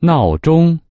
闹钟